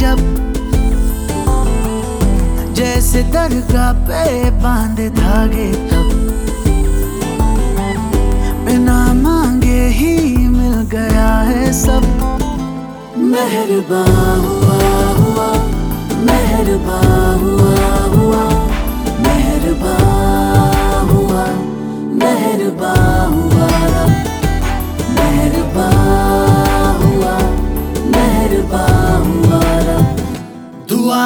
जब जैसे दरगाह पे बाँध धागे तब बिना मांगे ही मिल गया है सब। मेहरबान हुआ हुआ, मेहरबान हुआ।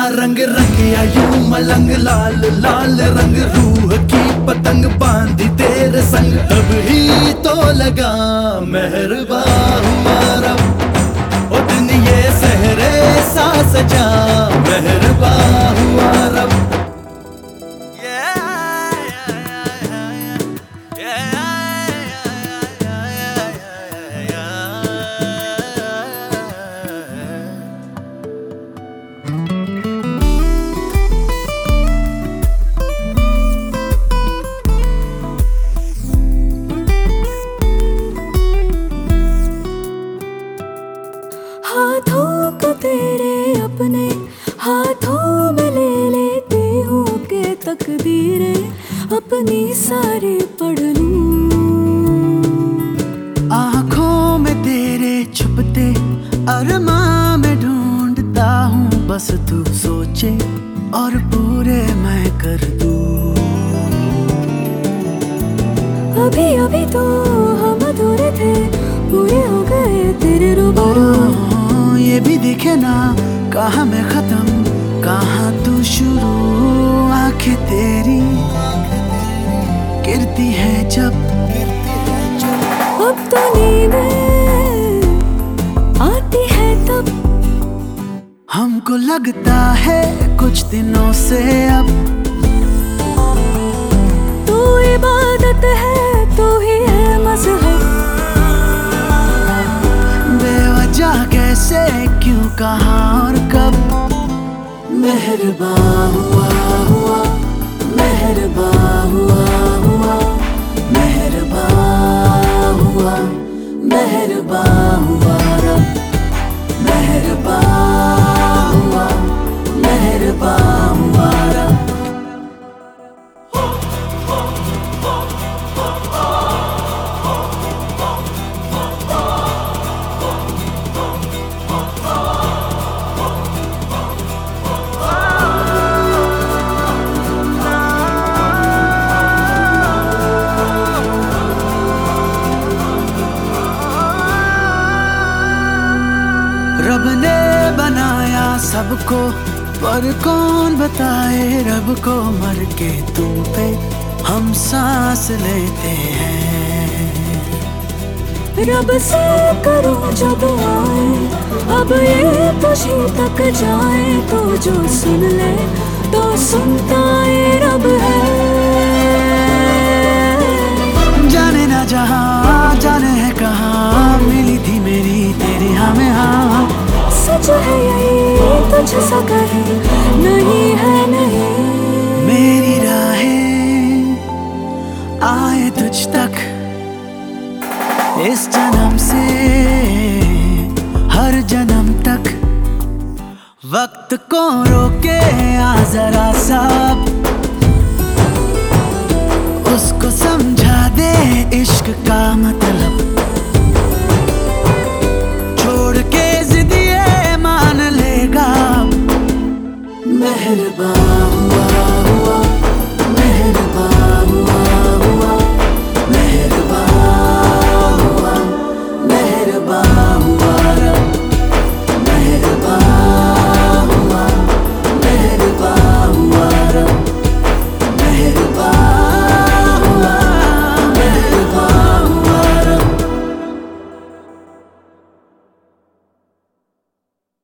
रंग रंग यू मलंग, लाल लाल रंग, रूह की पतंग बांधी तेरे संग। अब ही तो लगा मेहरबा हमारा। उतनी सहरे सा सजा मेहरबा अपनी सारी पढ़ लूँ। आँखों में तेरे छुपते अरमां में ढूंढता हूँ। बस तू सोचे और पूरे मैं कर दूँ। अभी अभी तो हम अधूरे थे पूरे हो गए तेरे रूबरू। ये भी दिखे ना कहा मैं खत्म कहा तू शुरू। आँखें तेरी गिरती है जब। अब तो नींदें आती है तब। हमको लगता है कुछ दिनों से अब। तू इबादत है तू ही है मज़हब। बेवजह कैसे क्यों कहा और कब। मेहरबान हुआ हुआ मेहरबान हुआ हुआ। मेहरबान हुआ मेहरबा हुआ। सबको पर कौन बताए रब को मर के तुम पे हम सांस लेते हैं। रब से करो जब आए अब ये तुझी तक जाए तो जो सुन ले तो सुनता ये रब है। जाने ना जहाँ है, नहीं। मेरी राहें आए तुझ तक। इस जन्म से, हर जन्म तक। वक्त को रोके, आ जरा सब उसको समझा दे इश्क का incredible